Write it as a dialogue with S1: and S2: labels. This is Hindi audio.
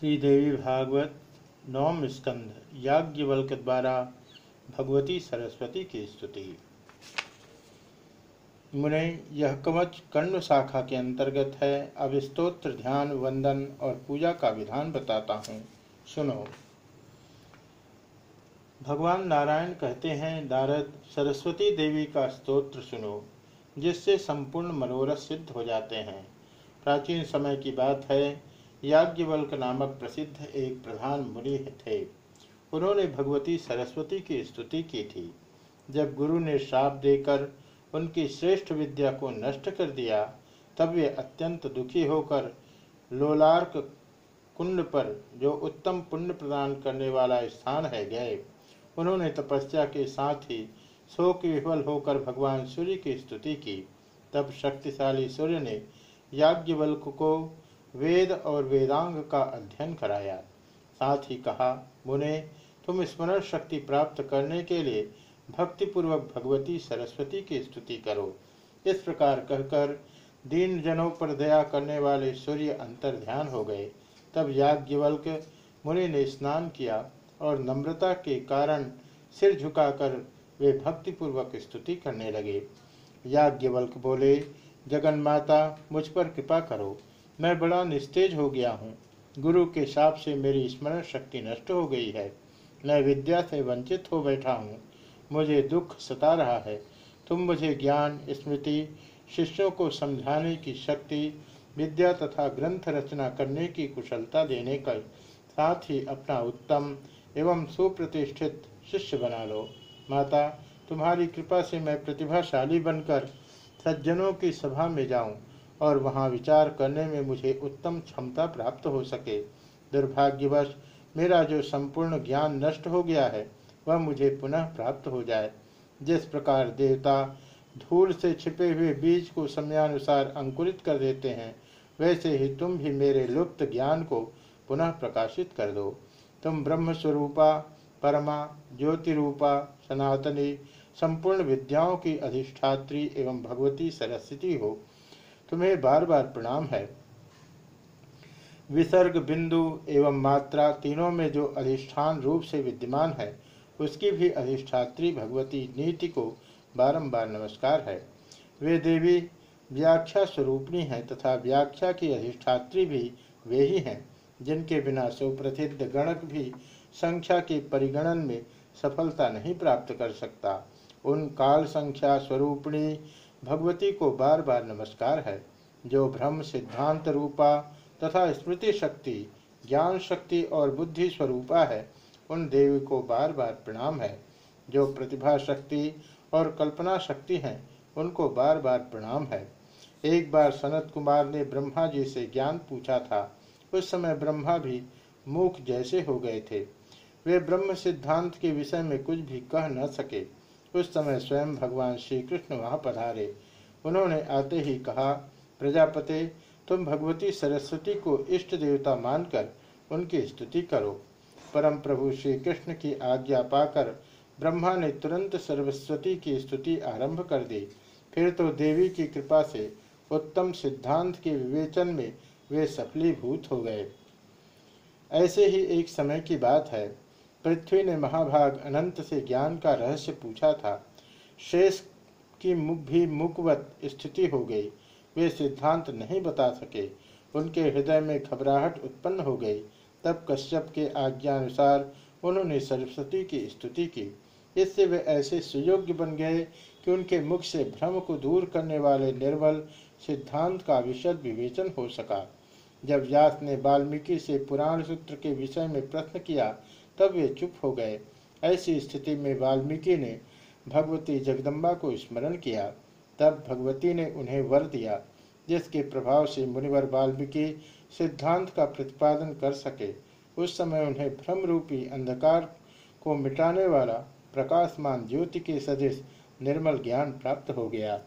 S1: श्रीदेवी भागवत नवम स्कंध याज्ञवल्क द्वारा भगवती सरस्वती की स्तुति। मुने, यह कवच कर्ण शाखा के अंतर्गत है। अब स्तोत्र, ध्यान, वंदन और पूजा का विधान बताता हूँ। सुनो। भगवान नारायण कहते हैं, नारद, सरस्वती देवी का स्तोत्र सुनो, जिससे संपूर्ण मनोरथ सिद्ध हो जाते हैं। प्राचीन समय की बात है याज्ञवल्क नामक प्रसिद्ध एक प्रधान मुनि थे। उन्होंने भगवती सरस्वती की स्तुति की थी। जब गुरु ने श्राप देकर उनकी श्रेष्ठ विद्या को नष्ट कर दिया, तब वे अत्यंत दुखी होकर लोलार्क कुंड पर, जो उत्तम पुण्य प्रदान करने वाला स्थान है, गए। उन्होंने तपस्या के साथ ही शोक विफल होकर भगवान सूर्य की स्तुति की। तब शक्तिशाली सूर्य ने याज्ञवल्क को वेद और वेदांग का अध्ययन कराया। साथ ही कहा, मुने, तुम स्मरण शक्ति प्राप्त करने के लिए भक्तिपूर्वक भगवती सरस्वती की स्तुति करो। इस प्रकार कहकर दीन जनों पर दया करने वाले सूर्य अंतर ध्यान हो गए। तब याज्ञवल्क मुनि ने स्नान किया और नम्रता के कारण सिर झुकाकर वे भक्तिपूर्वक स्तुति करने लगे। याज्ञवल्क बोले जगन माता मुझ पर कृपा करो। मैं बड़ा निस्तेज हो गया हूँ। गुरु के साप से मेरी स्मरण शक्ति नष्ट हो गई है। मैं विद्या से वंचित हो बैठा हूँ। मुझे दुख सता रहा है। तुम मुझे ज्ञान, स्मृति, शिष्यों को समझाने की शक्ति, विद्या तथा ग्रंथ रचना करने की कुशलता देने का साथ ही अपना उत्तम एवं सुप्रतिष्ठित शिष्य बना लो। माता, तुम्हारी कृपा से मैं प्रतिभाशाली बनकर सज्जनों की सभा में जाऊँ। और वहाँ विचार करने में मुझे उत्तम क्षमता प्राप्त हो सके। दुर्भाग्यवश, मेरा जो संपूर्ण ज्ञान नष्ट हो गया है, वह मुझे पुनः प्राप्त हो जाए। जिस प्रकार देवता धूल से छिपे हुए बीज को समयानुसार अंकुरित कर देते हैं, वैसे ही तुम भी मेरे लुप्त ज्ञान को पुनः प्रकाशित कर दो। तुम ब्रह्म स्वरूपा परमा ज्योति रूपा सनातनी, संपूर्ण विद्याओं की अधिष्ठात्री एवं भगवती सरस्वती हो। तुम्हें बार बार प्रणाम है। विसर्ग बिंदु एवं मात्रा तीनों में जो अधिष्ठान रूप से विद्यमान है, उसकी भी अधिष्ठात्री भगवती नीति को बारंबार नमस्कार है। वे देवी व्याख्या स्वरूपणी है तथा व्याख्या की अधिष्ठात्री भी वे ही हैं, जिनके बिना सुप्रसिद्ध गणक भी संख्या के परिगणन में सफलता नहीं प्राप्त कर सकता। उन काल संख्या स्वरूपणी भगवती को बार बार नमस्कार है, जो ब्रह्म सिद्धांत रूपा तथा स्मृति शक्ति, ज्ञान शक्ति और बुद्धि स्वरूपा है, उन देवी को बार बार प्रणाम है। जो प्रतिभा शक्ति और कल्पना शक्ति हैं, उनको बार बार प्रणाम है। एक बार सनत कुमार ने ब्रह्मा जी से ज्ञान पूछा था। उस समय ब्रह्मा भी मूक जैसे हो गए थे। वे ब्रह्म सिद्धांत के विषय में कुछ भी कह न सके। उस समय स्वयं भगवान श्री कृष्ण वहाँ पधारे उन्होंने आते ही कहा, प्रजापते, तुम भगवती सरस्वती को इष्ट देवता मानकर उनकी स्तुति करो। परम प्रभु श्री कृष्ण की आज्ञा पाकर ब्रह्मा ने तुरंत सरस्वती की स्तुति आरंभ कर दी। फिर तो देवी की कृपा से उत्तम सिद्धांत के विवेचन में वे सफलीभूत हो गए। ऐसे ही एक समय की बात है। पृथ्वी ने महाभाग अनंत से ज्ञान का रहस्य पूछा था। शेष की भी मुखवत स्थिति हो गई। वे सिद्धांत नहीं बता सके। उनके हृदय में घबराहट उत्पन्न हो गई। तब कश्यप के आज्ञानुसार उन्होंने सरस्वती की स्तुति की। इससे वे ऐसे सुयोग्य बन गए कि उनके मुख से भ्रम को दूर करने वाले निर्मल सिद्धांत का विशद विवेचन हो सका। जब व्यास ने वाल्मीकि से पुराण सूत्र के विषय में प्रश्न किया तब वे चुप हो गए। ऐसी स्थिति में वाल्मीकि ने भगवती जगदम्बा को स्मरण किया। तब भगवती ने उन्हें वर दिया, जिसके प्रभाव से मुनिवर वाल्मीकि सिद्धांत का प्रतिपादन कर सके। उस समय उन्हें भ्रम रूपी अंधकार को मिटाने वाला प्रकाशमान ज्योति के सदृश निर्मल ज्ञान प्राप्त हो गया।